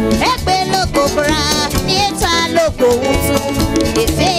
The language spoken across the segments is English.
Gbẹ̀yẹ̀ níbí ni àná ẹgbẹ́lẹ́rìí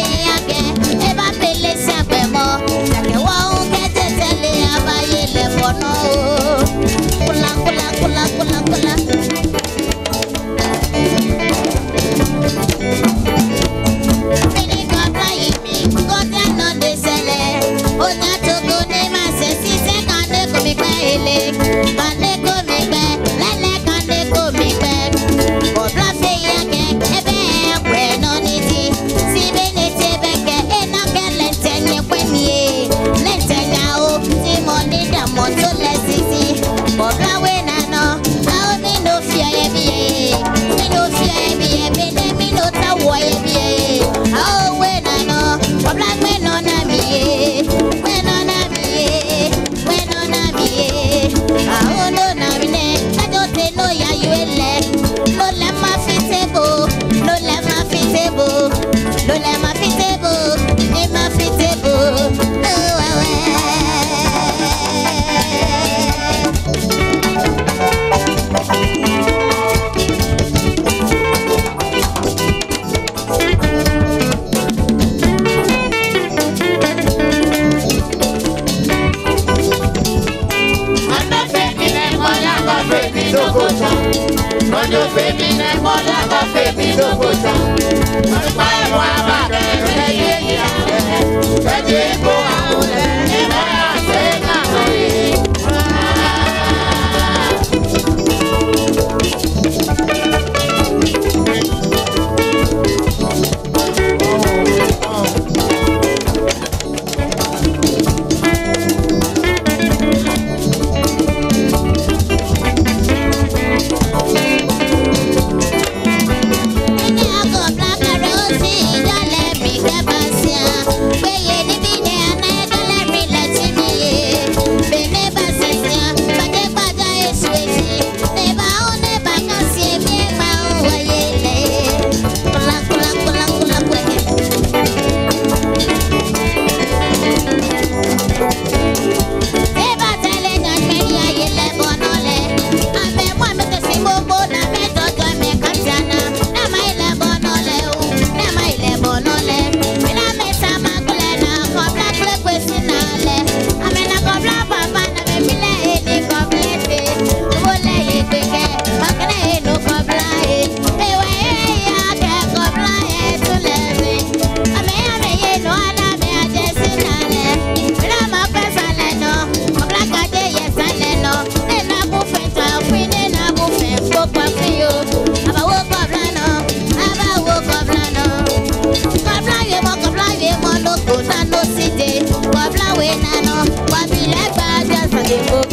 Diego.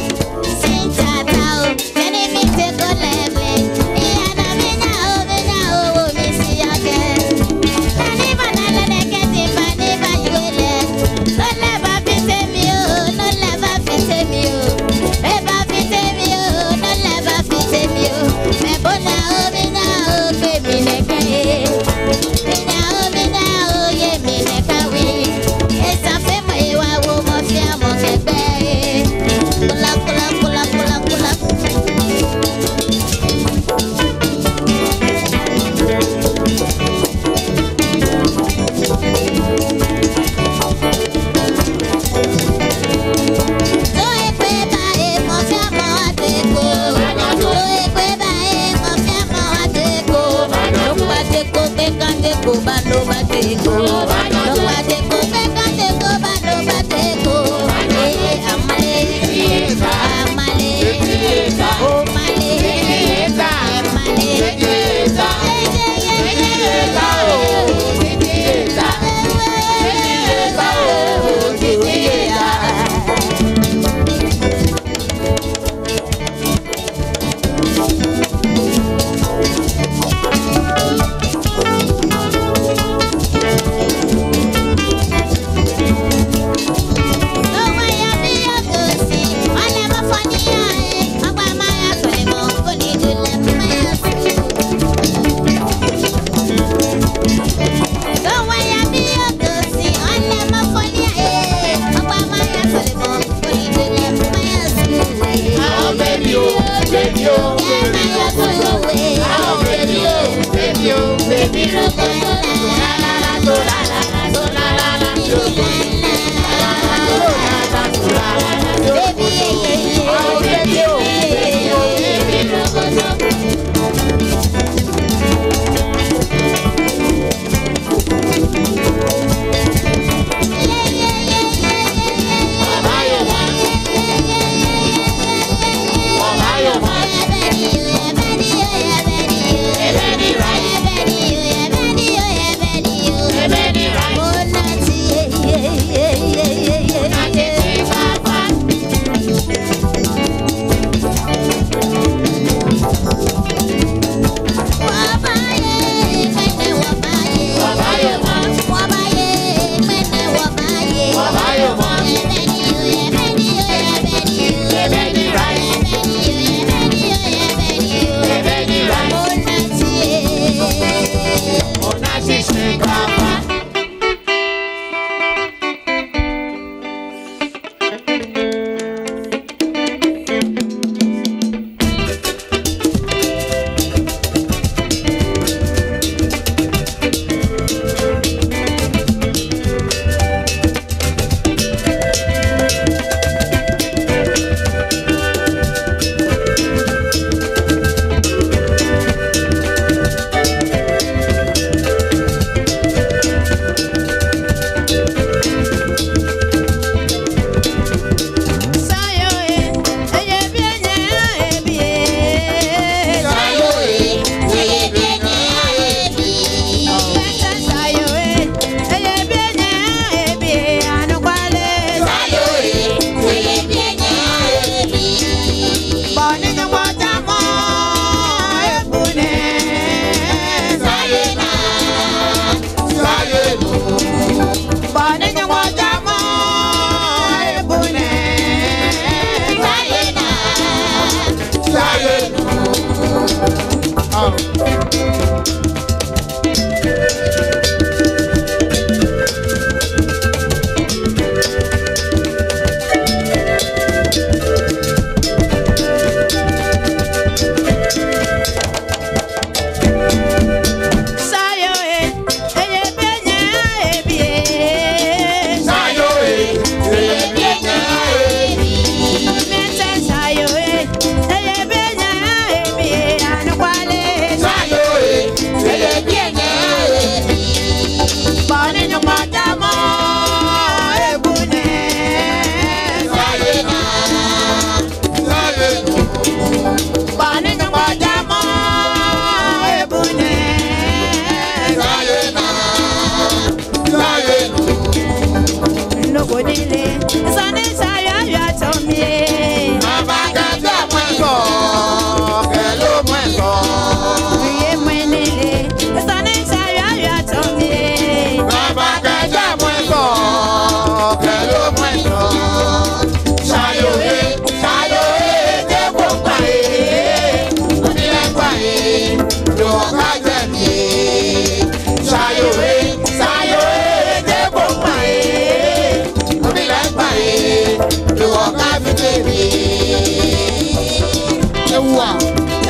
wà.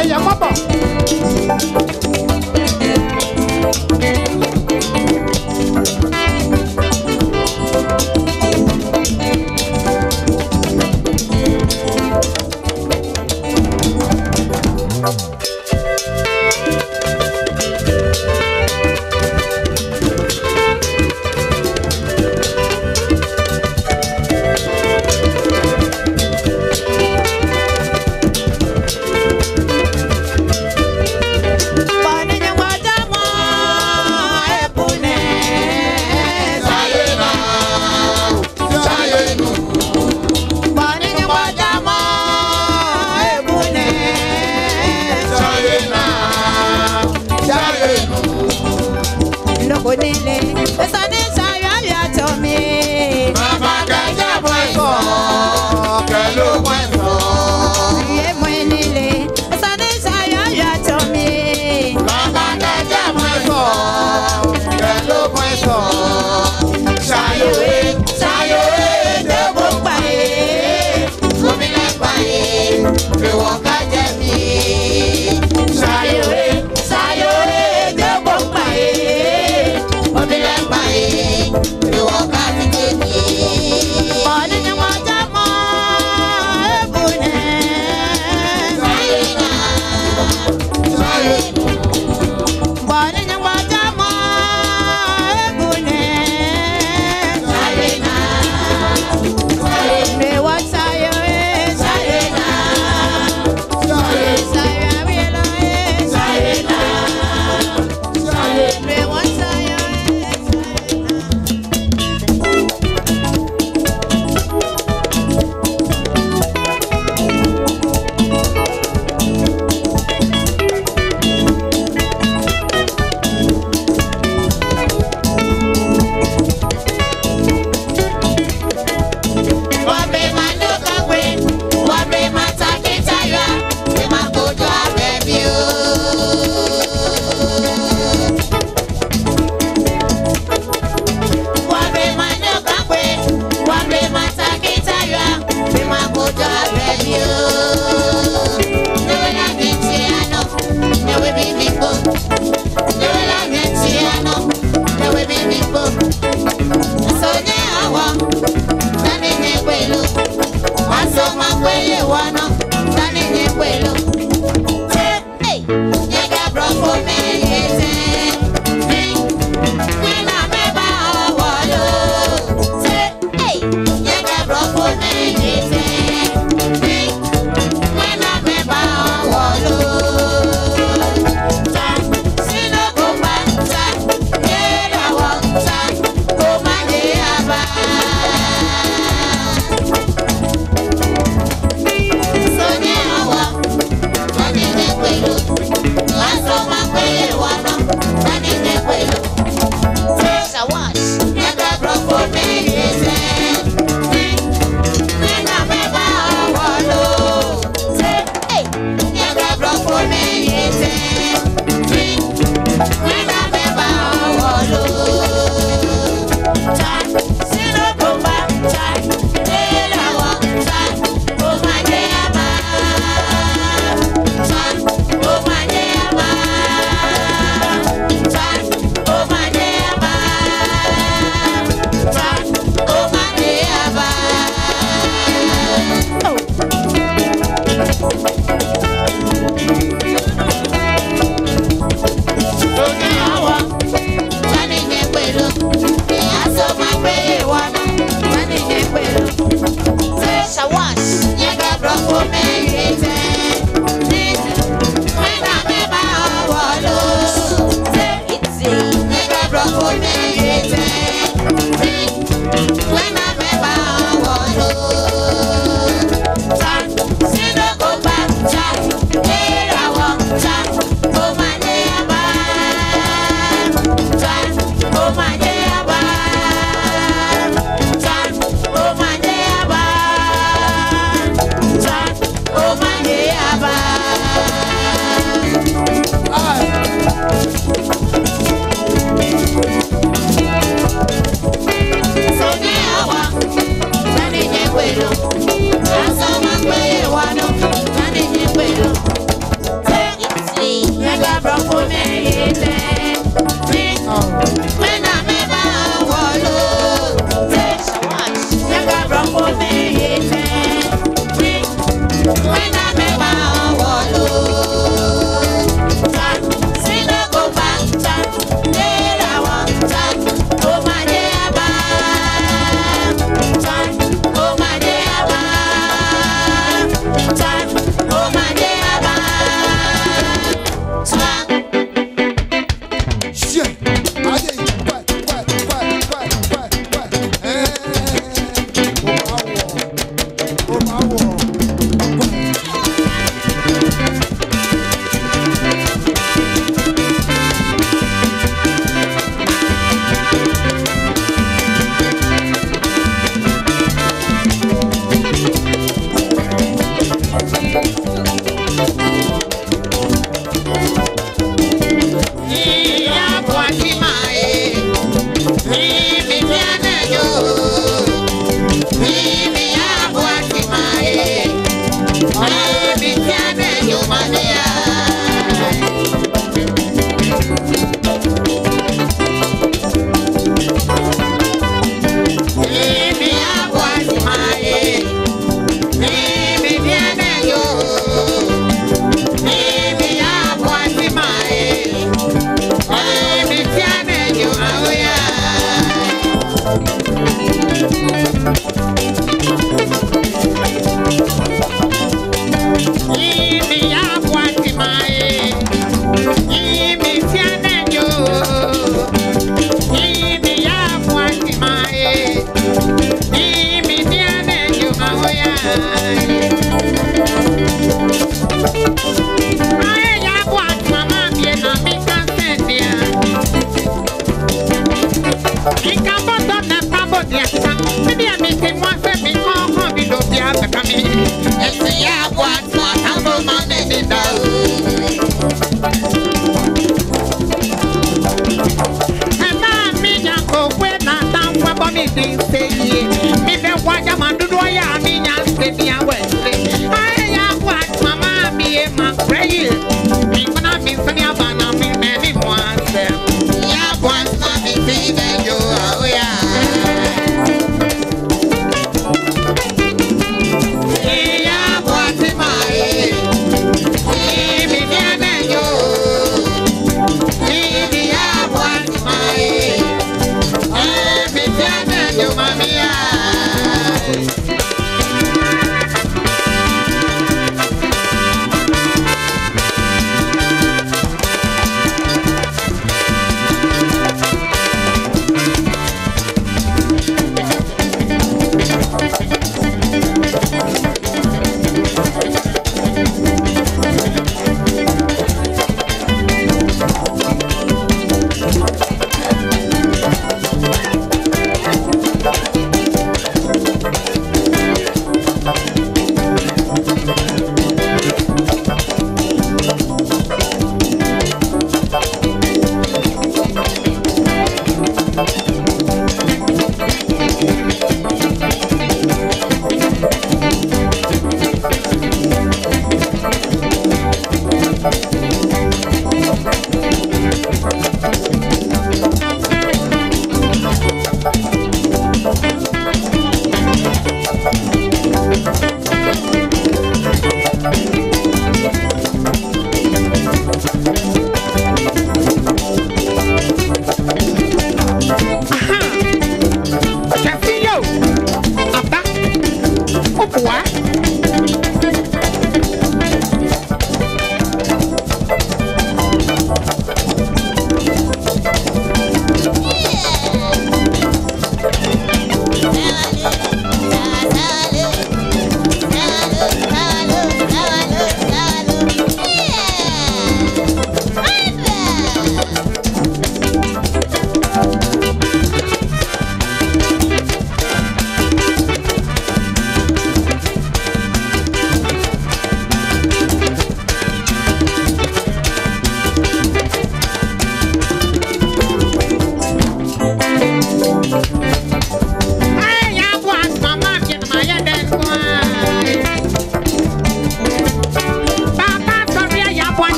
ẹ̀yà mọ́bọ̀. lóko nílé ó sọ ní ṣayọ ayọ àtọ mi. bàbá kẹjọ bọ ìfọ kẹló pẹ̀lú.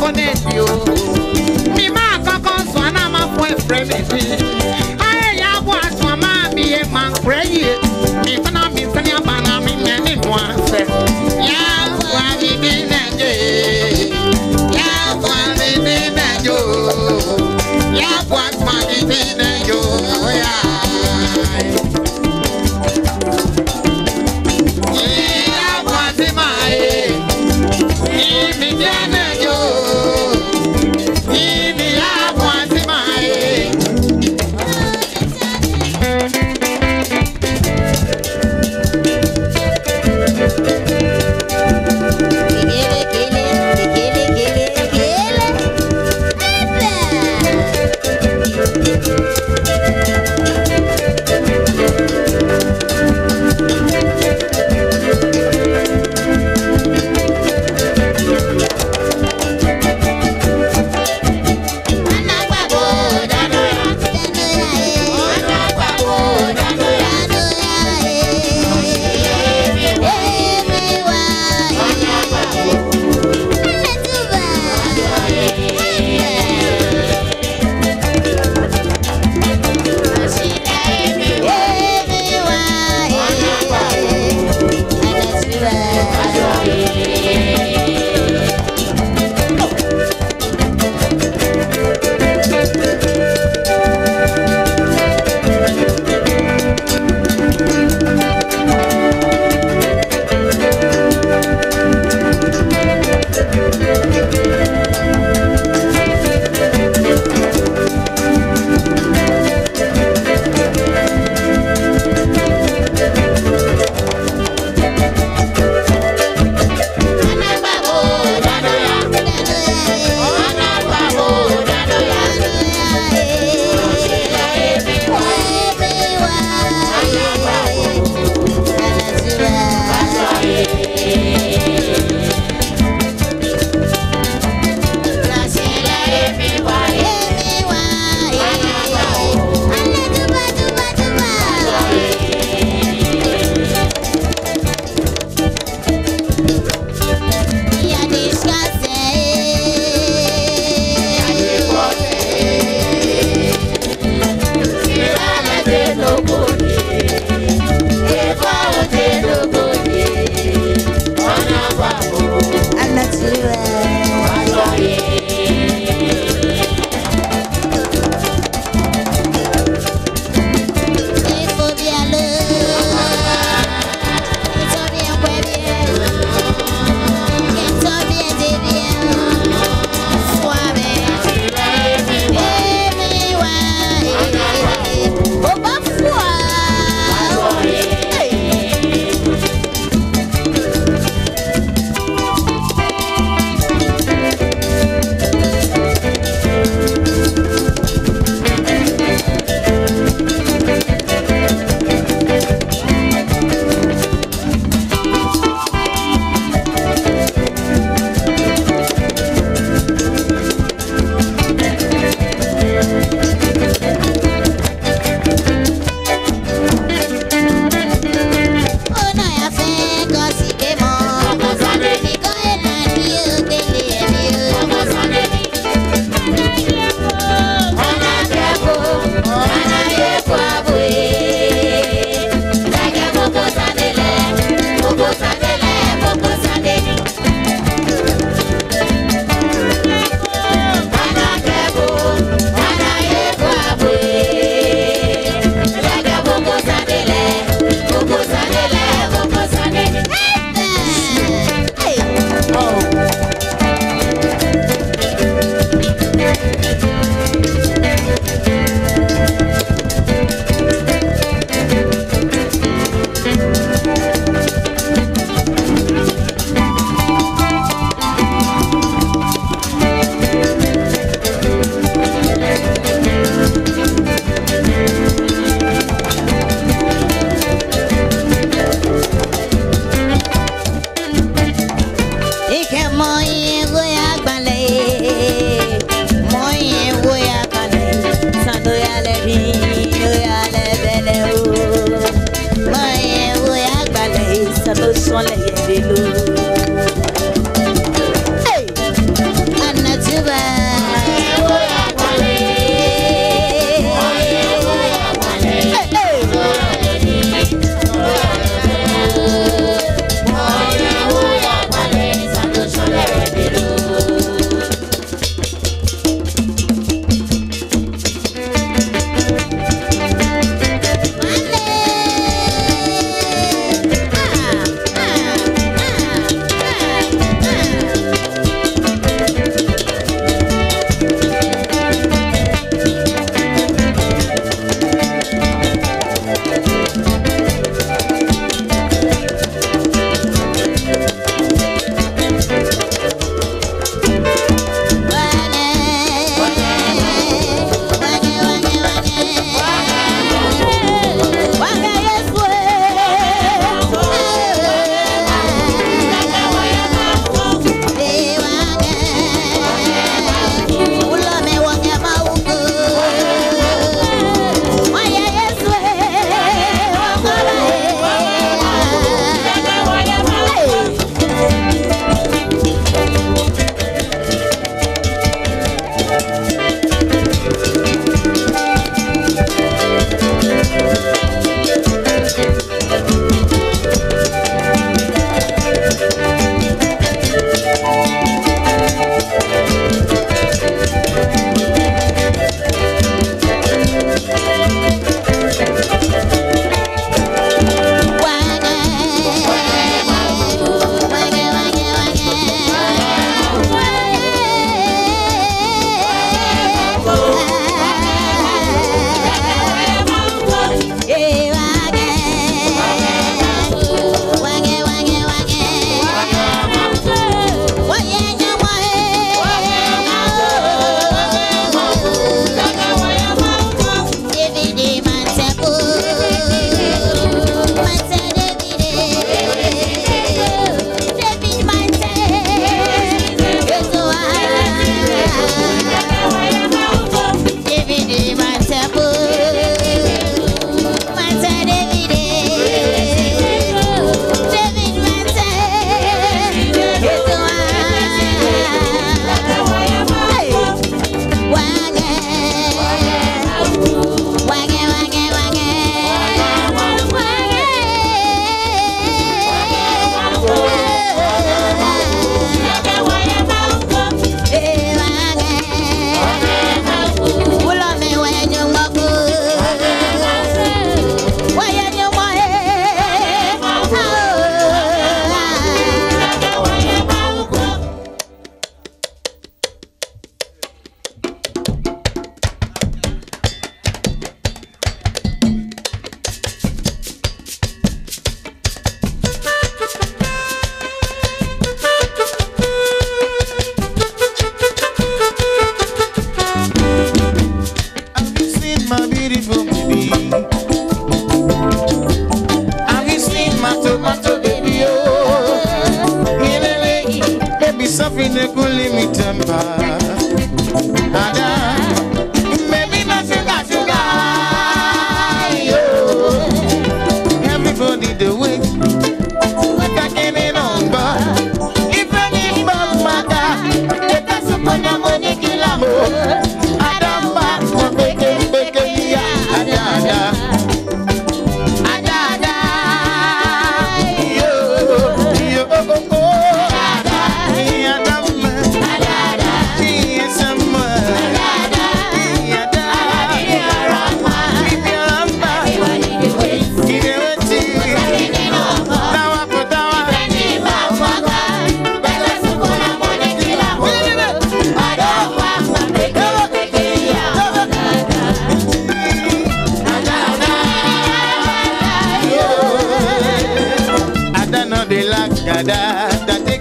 kọ́nẹ́ẹ̀tì o. mi máa kankan sùn àná máa fọ ẹ̀fẹ́ mi fi. ayẹyẹ abọ́ àsùn àmà mi yẹ man crazy.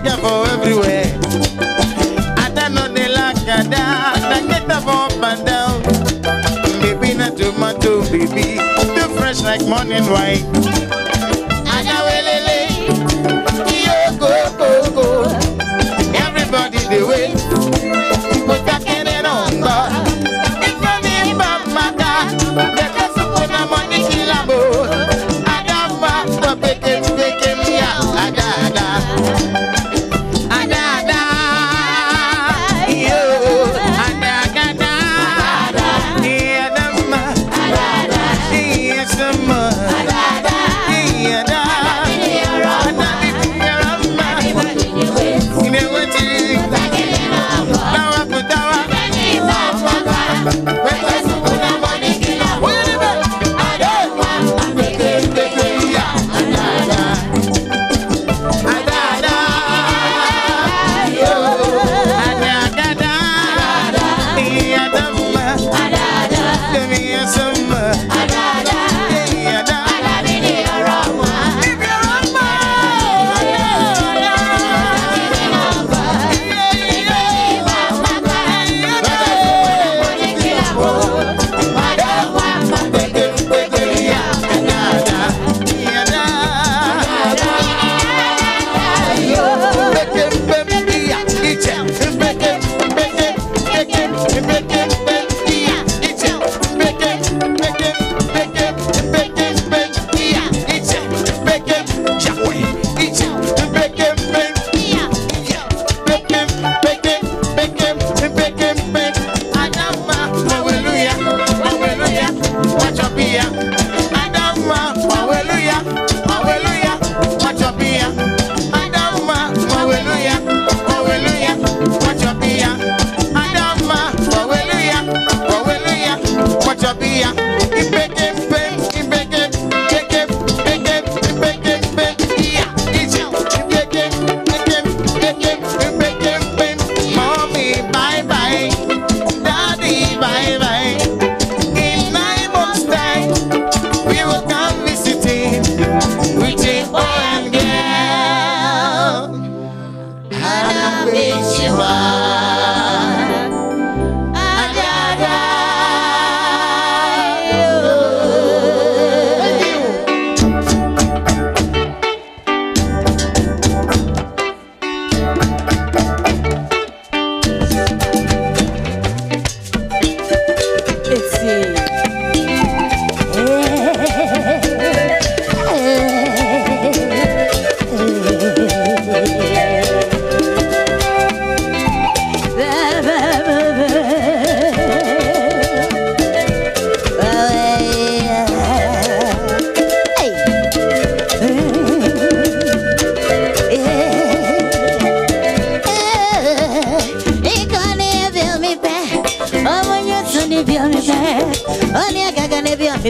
naija for everywhere. I don't know the lack ada ada get up up and down baby na tomato baby too fresh like morning wine.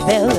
Bẹ o.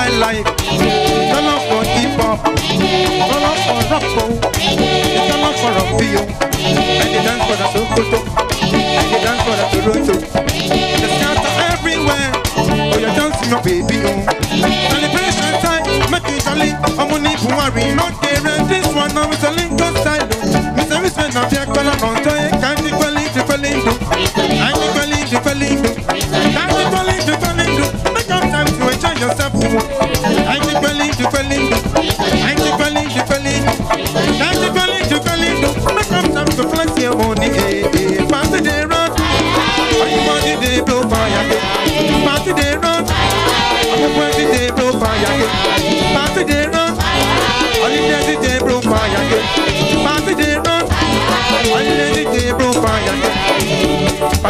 I like. Turn up for hip hop, turn up for rock oh, turn up for rumbio. And you dance for the sokoto, and you dance for the toronto. The scatter everywhere, oh you dancing your baby oh. Celebration time, make it jolly. I'm on it, worry, not caring. This one I'm selling, cause I know. Miss Miss, when I'm here, call I'm on.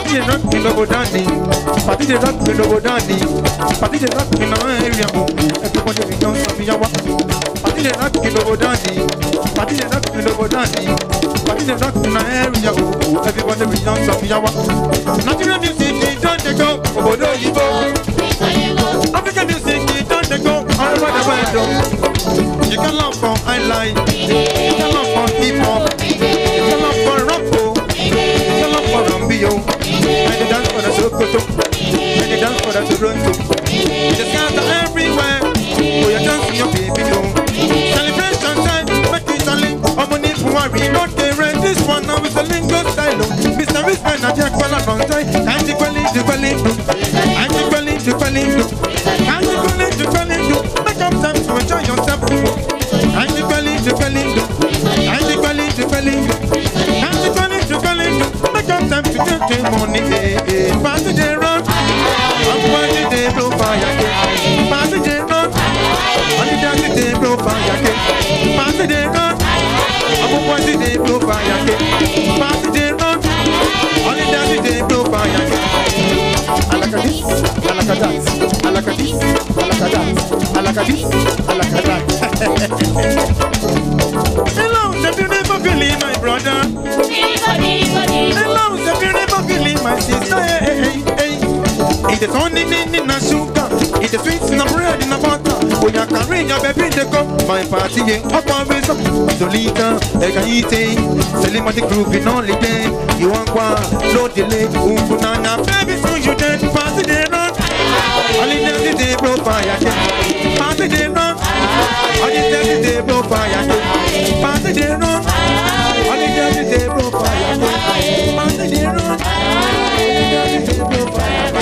Party dey rock me logo dandy. Party dey rock me logo dandy. Party dey rock me na area mo. Everybody we don sabi yawa. Party dey rock me logo dandy. Party dey rock me logo dandy. Party dey rock me na area mo. Everybody we don sabi yawa. Nigerian music e don dey go obodo oyibo. African music e don dey go all over the world. You can love for highlight. You can love for hip hop. You can love for rap. You can love for R&B. Dance for the Sokoto. And they dance for the Toronto. The scouts are everywhere. Oh, you dance with your baby, that, I like a this, I like a that. Hello, if you never believe my brother. Hello, if you never believe my sister. Hey, hey, hey. It is only in in a sugar. It is sweet in a bread in a butter. When you carry your baby in the cup, my party ain't up always up. Solita, ega eating. Selling my group in only day. You want one, no delay. Umbunana, baby, so you Pass it in run. On the dirty table fire. Pass it in run. On the dirty table fire. Pass it in run. On the dirty table fire.